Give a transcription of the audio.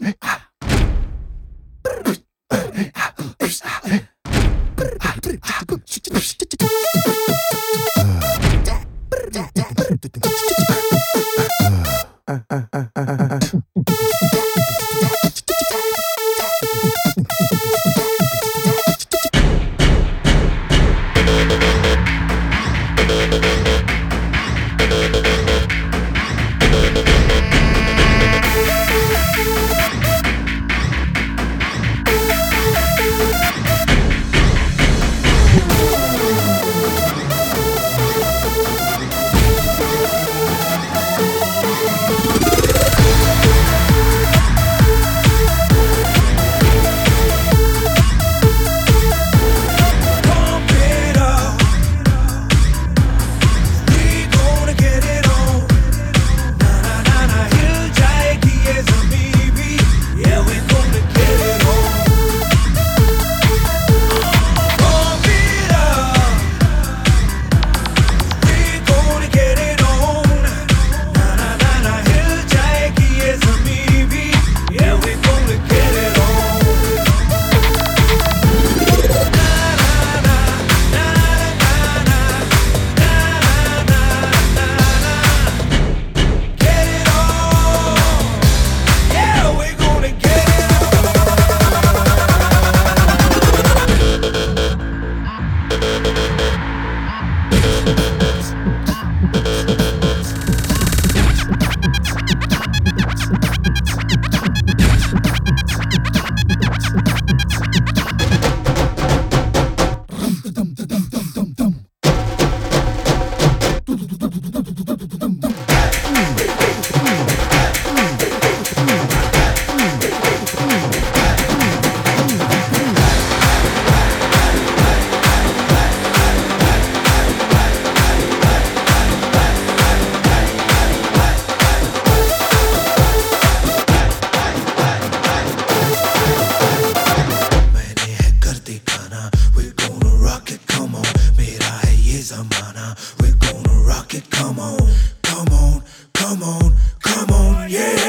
ですね。rock it. Come on, come on, come on, come on, yeah.